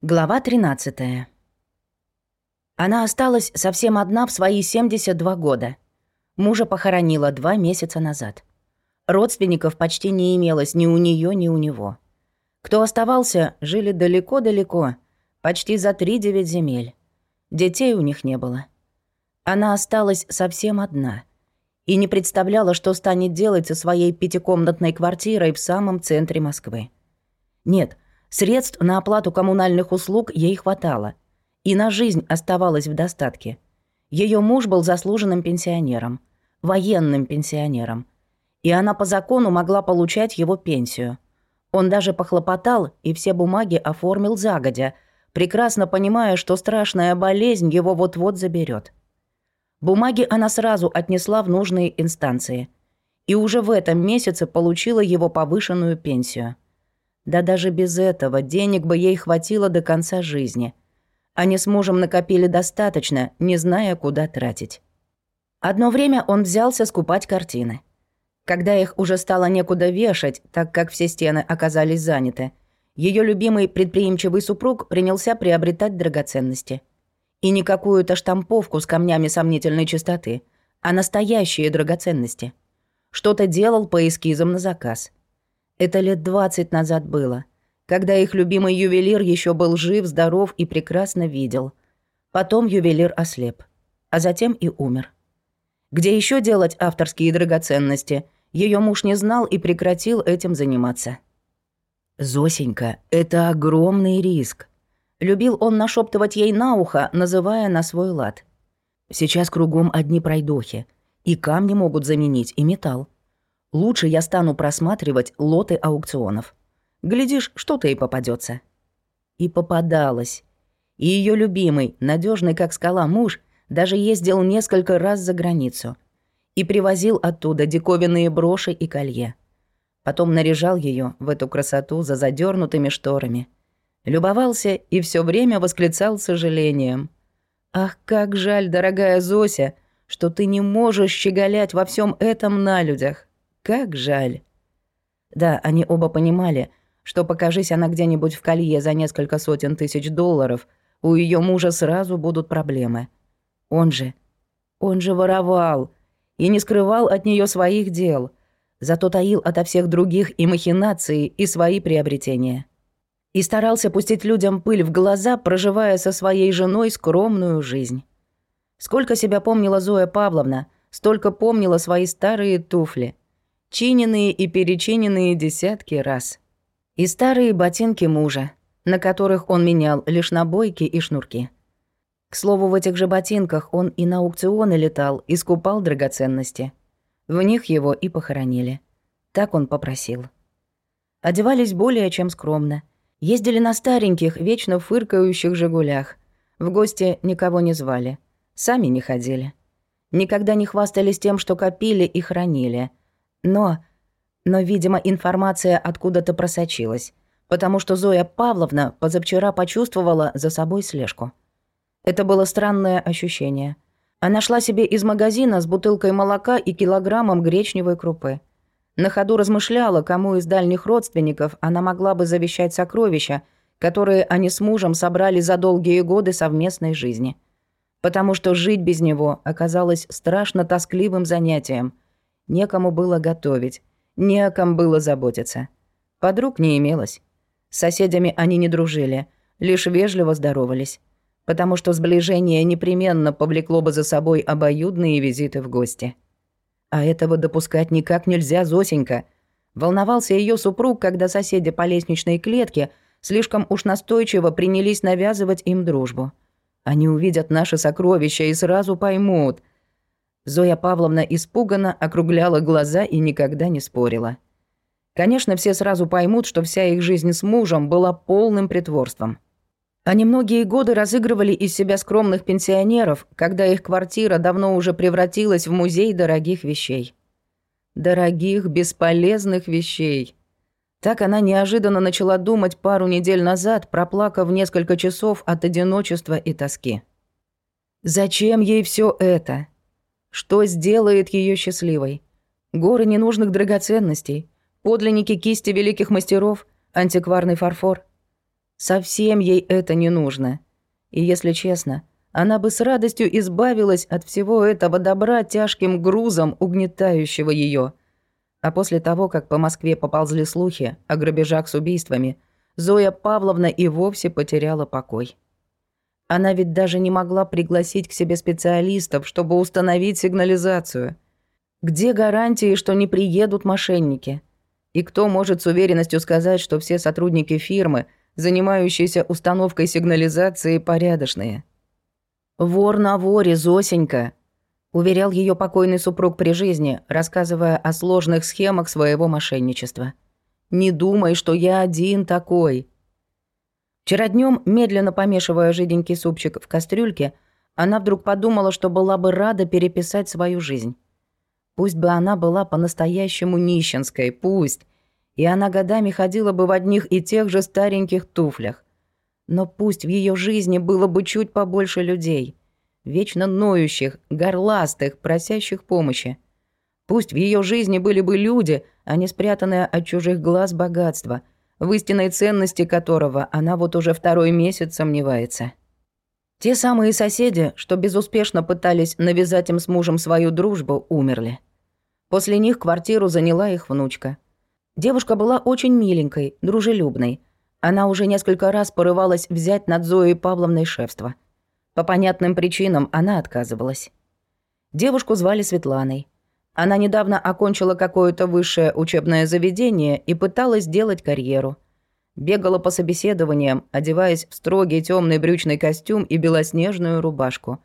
Глава 13. Она осталась совсем одна в свои 72 года. Мужа похоронила два месяца назад. Родственников почти не имелось ни у нее, ни у него. Кто оставался, жили далеко-далеко, почти за три девять земель. Детей у них не было. Она осталась совсем одна и не представляла, что станет делать со своей пятикомнатной квартирой в самом центре Москвы. Нет, — Средств на оплату коммунальных услуг ей хватало. И на жизнь оставалось в достатке. Ее муж был заслуженным пенсионером. Военным пенсионером. И она по закону могла получать его пенсию. Он даже похлопотал и все бумаги оформил загодя, прекрасно понимая, что страшная болезнь его вот-вот заберет. Бумаги она сразу отнесла в нужные инстанции. И уже в этом месяце получила его повышенную пенсию – да даже без этого денег бы ей хватило до конца жизни. Они с мужем накопили достаточно, не зная, куда тратить. Одно время он взялся скупать картины. Когда их уже стало некуда вешать, так как все стены оказались заняты, ее любимый предприимчивый супруг принялся приобретать драгоценности. И не какую-то штамповку с камнями сомнительной чистоты, а настоящие драгоценности. Что-то делал по эскизам на заказ – это лет двадцать назад было, когда их любимый ювелир еще был жив, здоров и прекрасно видел. Потом ювелир ослеп, а затем и умер. Где еще делать авторские драгоценности, ее муж не знал и прекратил этим заниматься. «Зосенька, это огромный риск», Любил он нашептывать ей на ухо, называя на свой лад. Сейчас кругом одни пройдохи. И камни могут заменить, и металл. Лучше я стану просматривать лоты аукционов. Глядишь, что-то и попадется. И попадалось. И ее любимый, надежный как скала муж, даже ездил несколько раз за границу. И привозил оттуда диковинные броши и колье. Потом наряжал ее в эту красоту за задернутыми шторами. Любовался и все время восклицал сожалением. «Ах, как жаль, дорогая Зося, что ты не можешь щеголять во всем этом на людях!» Как жаль. Да, они оба понимали, что покажись она где-нибудь в колье за несколько сотен тысяч долларов, у ее мужа сразу будут проблемы. Он же... Он же воровал и не скрывал от нее своих дел, зато таил ото всех других и махинации, и свои приобретения. И старался пустить людям пыль в глаза, проживая со своей женой скромную жизнь. Сколько себя помнила Зоя Павловна, столько помнила свои старые туфли — чиненные и перечиненные десятки раз. И старые ботинки мужа, на которых он менял лишь набойки и шнурки. К слову, в этих же ботинках он и на аукционы летал, и скупал драгоценности. В них его и похоронили. Так он попросил. Одевались более чем скромно. Ездили на стареньких, вечно фыркающих «Жигулях». В гости никого не звали. Сами не ходили. Никогда не хвастались тем, что копили и хранили – но... Но, видимо, информация откуда-то просочилась, потому что Зоя Павловна позавчера почувствовала за собой слежку. Это было странное ощущение. Она шла себе из магазина с бутылкой молока и килограммом гречневой крупы. На ходу размышляла, кому из дальних родственников она могла бы завещать сокровища, которые они с мужем собрали за долгие годы совместной жизни. Потому что жить без него оказалось страшно тоскливым занятием – Некому было готовить, не о ком было заботиться. Подруг не имелось. С соседями они не дружили, лишь вежливо здоровались, потому что сближение непременно повлекло бы за собой обоюдные визиты в гости. А этого допускать никак нельзя, Зосенька. Волновался ее супруг, когда соседи по лестничной клетке слишком уж настойчиво принялись навязывать им дружбу. Они увидят наши сокровища и сразу поймут — Зоя Павловна испуганно округляла глаза и никогда не спорила. Конечно, все сразу поймут, что вся их жизнь с мужем была полным притворством. Они многие годы разыгрывали из себя скромных пенсионеров, когда их квартира давно уже превратилась в музей дорогих вещей. Дорогих, бесполезных вещей. Так она неожиданно начала думать пару недель назад, проплакав несколько часов от одиночества и тоски. Зачем ей все это? Что сделает ее счастливой? Горы ненужных драгоценностей, подлинники кисти великих мастеров, антикварный фарфор. Совсем ей это не нужно. И если честно, она бы с радостью избавилась от всего этого добра тяжким грузом, угнетающего ее. А после того, как по Москве поползли слухи о грабежах с убийствами, Зоя Павловна и вовсе потеряла покой. Она ведь даже не могла пригласить к себе специалистов, чтобы установить сигнализацию. Где гарантии, что не приедут мошенники? И кто может с уверенностью сказать, что все сотрудники фирмы, занимающиеся установкой сигнализации, порядочные? «Вор на воре, Зосенька», — уверял ее покойный супруг при жизни, рассказывая о сложных схемах своего мошенничества. «Не думай, что я один такой. Вчера днем, медленно помешивая жиденький супчик в кастрюльке, она вдруг подумала, что была бы рада переписать свою жизнь. Пусть бы она была по-настоящему нищенской, пусть. И она годами ходила бы в одних и тех же стареньких туфлях. Но пусть в ее жизни было бы чуть побольше людей. Вечно ноющих, горластых, просящих помощи. Пусть в ее жизни были бы люди, а не спрятанное от чужих глаз богатство – в истинной ценности которого она вот уже второй месяц сомневается. Те самые соседи, что безуспешно пытались навязать им с мужем свою дружбу, умерли. После них квартиру заняла их внучка. Девушка была очень миленькой, дружелюбной. Она уже несколько раз порывалась взять над Зоей Павловной шефство. По понятным причинам она отказывалась. Девушку звали Светланой. Она недавно окончила какое-то высшее учебное заведение и пыталась сделать карьеру. Бегала по собеседованиям, одеваясь в строгий темный брючный костюм и белоснежную рубашку.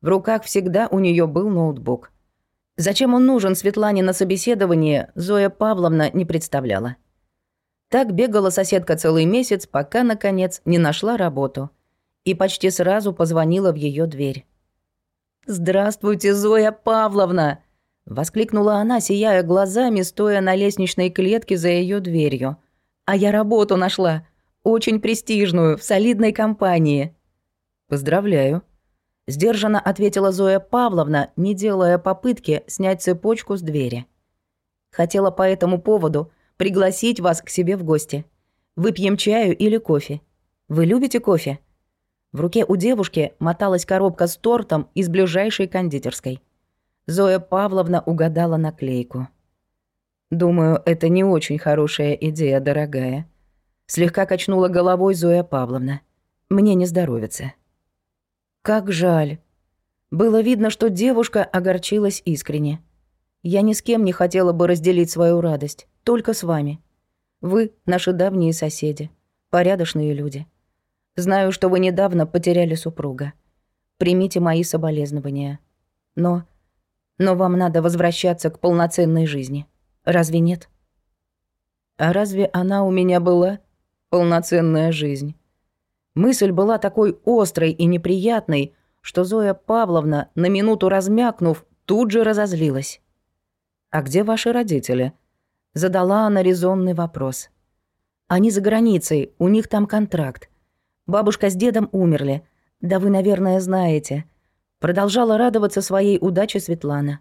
В руках всегда у нее был ноутбук. Зачем он нужен Светлане на собеседовании, Зоя Павловна не представляла. Так бегала соседка целый месяц, пока, наконец, не нашла работу. И почти сразу позвонила в ее дверь. «Здравствуйте, Зоя Павловна!» Воскликнула она, сияя глазами, стоя на лестничной клетке за ее дверью. «А я работу нашла. Очень престижную, в солидной компании». «Поздравляю», — сдержанно ответила Зоя Павловна, не делая попытки снять цепочку с двери. «Хотела по этому поводу пригласить вас к себе в гости. Выпьем чаю или кофе. Вы любите кофе?» В руке у девушки моталась коробка с тортом из ближайшей кондитерской. Зоя Павловна угадала наклейку. «Думаю, это не очень хорошая идея, дорогая». Слегка качнула головой Зоя Павловна. «Мне не здоровится». «Как жаль». Было видно, что девушка огорчилась искренне. «Я ни с кем не хотела бы разделить свою радость, только с вами. Вы — наши давние соседи, порядочные люди. Знаю, что вы недавно потеряли супруга. Примите мои соболезнования. Но но вам надо возвращаться к полноценной жизни. Разве нет? А разве она у меня была? Полноценная жизнь. Мысль была такой острой и неприятной, что Зоя Павловна, на минуту размякнув, тут же разозлилась. «А где ваши родители?» Задала она резонный вопрос. «Они за границей, у них там контракт. Бабушка с дедом умерли. Да вы, наверное, знаете. Продолжала радоваться своей удаче Светлана.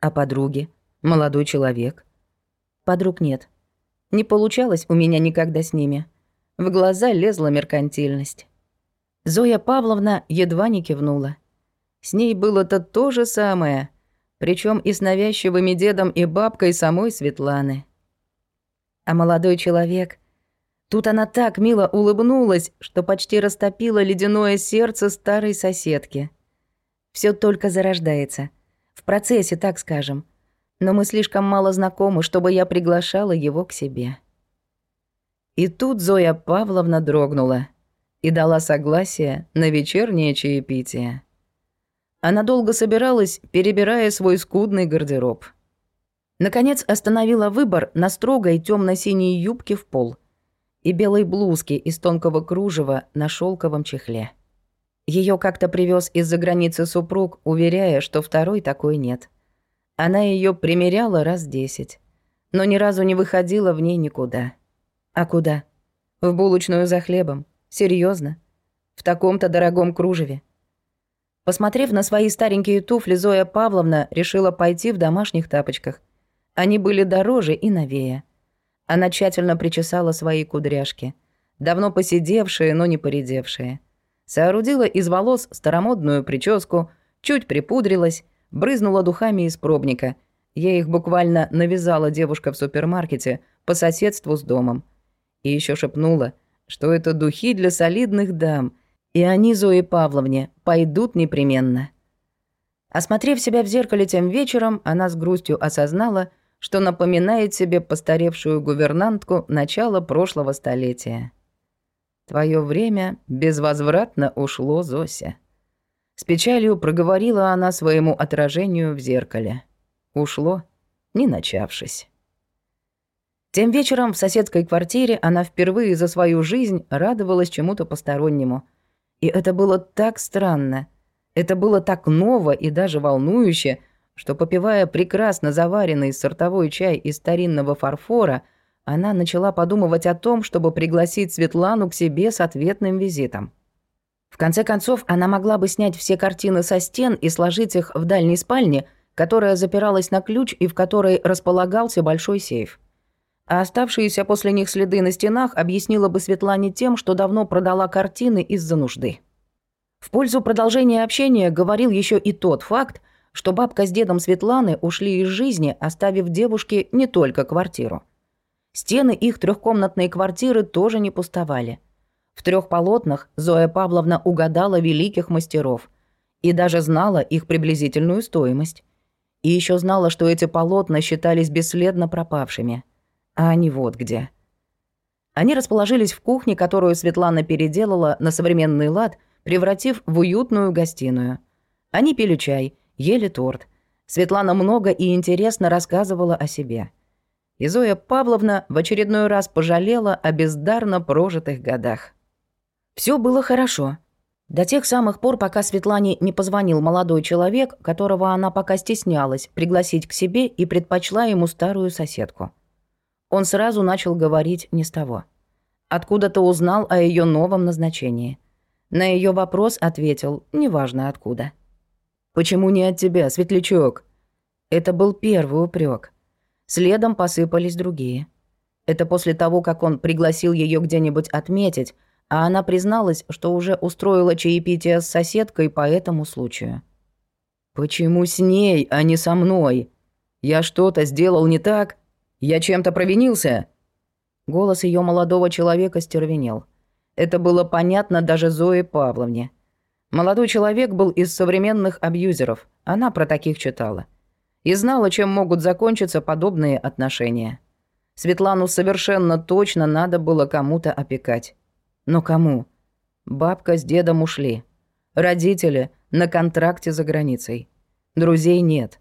А подруги? Молодой человек? Подруг нет. Не получалось у меня никогда с ними. В глаза лезла меркантильность. Зоя Павловна едва не кивнула. С ней было-то то же самое, причем и с навязчивыми дедом и бабкой самой Светланы. А молодой человек... Тут она так мило улыбнулась, что почти растопила ледяное сердце старой соседки. Все только зарождается. В процессе, так скажем. Но мы слишком мало знакомы, чтобы я приглашала его к себе. И тут Зоя Павловна дрогнула и дала согласие на вечернее чаепитие. Она долго собиралась, перебирая свой скудный гардероб. Наконец остановила выбор на строгой темно синей юбке в пол и белой блузке из тонкого кружева на шелковом чехле. Ее как-то привез из-за границы супруг, уверяя, что второй такой нет. Она ее примеряла раз десять, но ни разу не выходила в ней никуда. А куда? В булочную за хлебом. Серьезно? В таком-то дорогом кружеве. Посмотрев на свои старенькие туфли, Зоя Павловна решила пойти в домашних тапочках. Они были дороже и новее. Она тщательно причесала свои кудряшки. давно посидевшие, но не поредевшие. Соорудила из волос старомодную прическу, чуть припудрилась, брызнула духами из пробника. Я их буквально навязала девушка в супермаркете по соседству с домом. И еще шепнула, что это духи для солидных дам, и они Зои Павловне пойдут непременно. Осмотрев себя в зеркале тем вечером, она с грустью осознала, что напоминает себе постаревшую гувернантку начала прошлого столетия. Твое время безвозвратно ушло, Зося. С печалью проговорила она своему отражению в зеркале. Ушло, не начавшись. Тем вечером в соседской квартире она впервые за свою жизнь радовалась чему-то постороннему. И это было так странно — это было так ново и даже волнующе, что, попивая прекрасно заваренный сортовой чай из старинного фарфора, она начала подумывать о том, чтобы пригласить Светлану к себе с ответным визитом. В конце концов, она могла бы снять все картины со стен и сложить их в дальней спальне, которая запиралась на ключ и в которой располагался большой сейф. А оставшиеся после них следы на стенах объяснила бы Светлане тем, что давно продала картины из-за нужды. В пользу продолжения общения говорил еще и тот факт, что бабка с дедом Светланы ушли из жизни, оставив девушке не только квартиру. Стены их трехкомнатной квартиры тоже не пустовали. В трех полотнах Зоя Павловна угадала великих мастеров и даже знала их приблизительную стоимость. И еще знала, что эти полотна считались бесследно пропавшими. А они вот где. Они расположились в кухне, которую Светлана переделала на современный лад – превратив в уютную гостиную. Они пили чай, ели торт. Светлана много и интересно рассказывала о себе. И Зоя Павловна в очередной раз пожалела о бездарно прожитых годах. Все было хорошо. До тех самых пор, пока Светлане не позвонил молодой человек, которого она пока стеснялась пригласить к себе и предпочла ему старую соседку. Он сразу начал говорить не с того. Откуда-то узнал о ее новом назначении – на ее вопрос ответил, неважно откуда. «Почему не от тебя, светлячок?» Это был первый упрек. Следом посыпались другие. Это после того, как он пригласил ее где-нибудь отметить, а она призналась, что уже устроила чаепитие с соседкой по этому случаю. «Почему с ней, а не со мной? Я что-то сделал не так? Я чем-то провинился?» Голос ее молодого человека стервенел. Это было понятно даже Зое Павловне. Молодой человек был из современных абьюзеров, она про таких читала. И знала, чем могут закончиться подобные отношения. Светлану совершенно точно надо было кому-то опекать. Но кому? Бабка с дедом ушли. Родители на контракте за границей. Друзей нет.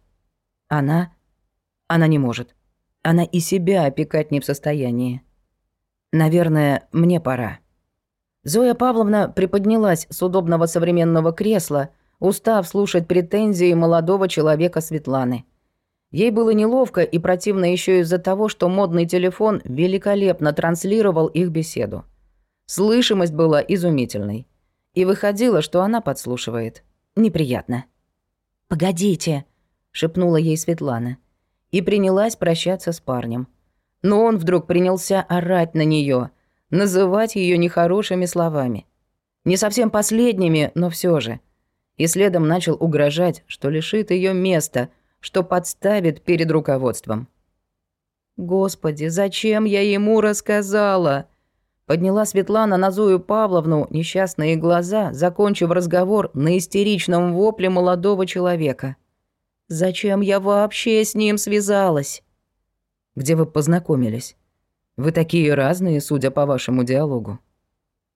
Она? Она не может. Она и себя опекать не в состоянии. Наверное, мне пора. Зоя Павловна приподнялась с удобного современного кресла, устав слушать претензии молодого человека Светланы. Ей было неловко и противно еще из-за того, что модный телефон великолепно транслировал их беседу. Слышимость была изумительной. И выходило, что она подслушивает. Неприятно. «Погодите», — шепнула ей Светлана. И принялась прощаться с парнем. Но он вдруг принялся орать на нее называть ее нехорошими словами. Не совсем последними, но все же. И следом начал угрожать, что лишит ее места, что подставит перед руководством. «Господи, зачем я ему рассказала?» Подняла Светлана на Зою Павловну несчастные глаза, закончив разговор на истеричном вопле молодого человека. «Зачем я вообще с ним связалась?» «Где вы познакомились?» Вы такие разные, судя по вашему диалогу».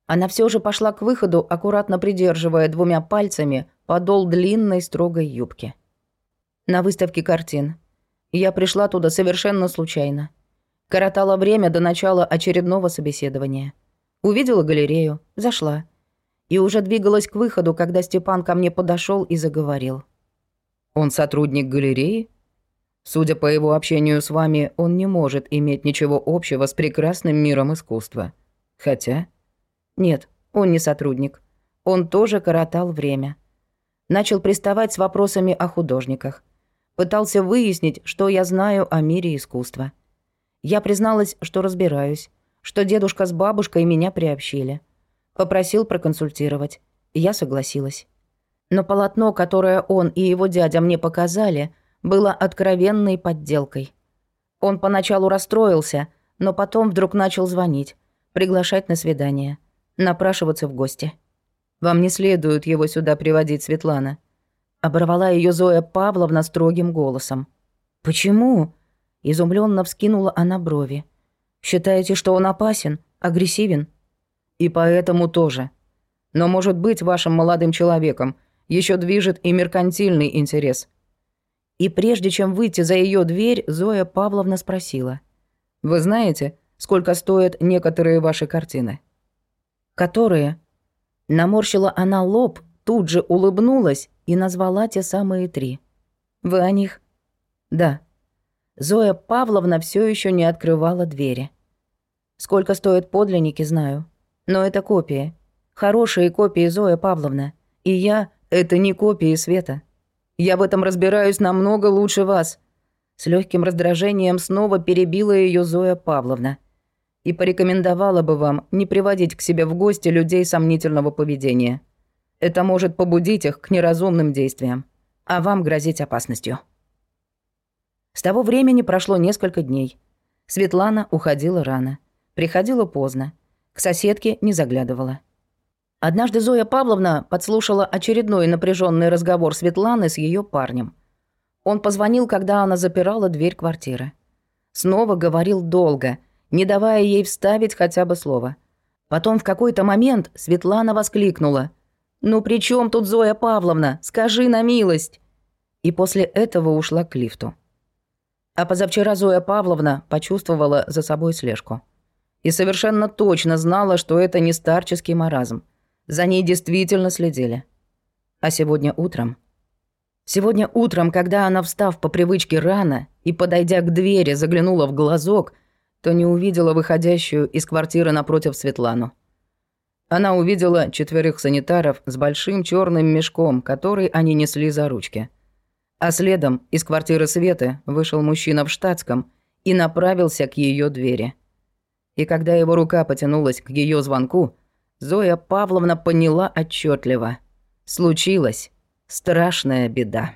Она все же пошла к выходу, аккуратно придерживая двумя пальцами подол длинной строгой юбки. На выставке картин. Я пришла туда совершенно случайно. Коротала время до начала очередного собеседования. Увидела галерею, зашла. И уже двигалась к выходу, когда Степан ко мне подошел и заговорил. «Он сотрудник галереи?» Судя по его общению с вами, он не может иметь ничего общего с прекрасным миром искусства. Хотя... Нет, он не сотрудник. Он тоже коротал время. Начал приставать с вопросами о художниках. Пытался выяснить, что я знаю о мире искусства. Я призналась, что разбираюсь, что дедушка с бабушкой меня приобщили. Попросил проконсультировать. Я согласилась. Но полотно, которое он и его дядя мне показали, было откровенной подделкой. Он поначалу расстроился, но потом вдруг начал звонить, приглашать на свидание, напрашиваться в гости. «Вам не следует его сюда приводить, Светлана», — оборвала ее Зоя Павловна строгим голосом. «Почему?» — изумленно вскинула она брови. «Считаете, что он опасен, агрессивен?» «И поэтому тоже. Но, может быть, вашим молодым человеком еще движет и меркантильный интерес». И прежде чем выйти за ее дверь, Зоя Павловна спросила. «Вы знаете, сколько стоят некоторые ваши картины?» «Которые?» Наморщила она лоб, тут же улыбнулась и назвала те самые три. «Вы о них?» «Да». Зоя Павловна все еще не открывала двери. «Сколько стоят подлинники, знаю. Но это копии. Хорошие копии, Зоя Павловна. И я — это не копии Света. Я в этом разбираюсь намного лучше вас». С легким раздражением снова перебила ее Зоя Павловна. «И порекомендовала бы вам не приводить к себе в гости людей сомнительного поведения. Это может побудить их к неразумным действиям, а вам грозить опасностью». С того времени прошло несколько дней. Светлана уходила рано, приходила поздно, к соседке не заглядывала. Однажды Зоя Павловна подслушала очередной напряженный разговор Светланы с ее парнем. Он позвонил, когда она запирала дверь квартиры. Снова говорил долго, не давая ей вставить хотя бы слово. Потом в какой-то момент Светлана воскликнула. «Ну при чем тут Зоя Павловна? Скажи на милость!» И после этого ушла к лифту. А позавчера Зоя Павловна почувствовала за собой слежку. И совершенно точно знала, что это не старческий маразм – за ней действительно следили. А сегодня утром... Сегодня утром, когда она, встав по привычке рано и, подойдя к двери, заглянула в глазок, то не увидела выходящую из квартиры напротив Светлану. Она увидела четверых санитаров с большим черным мешком, который они несли за ручки. А следом из квартиры Светы вышел мужчина в штатском и направился к ее двери. И когда его рука потянулась к ее звонку, Зоя Павловна поняла отчетливо. Случилась страшная беда.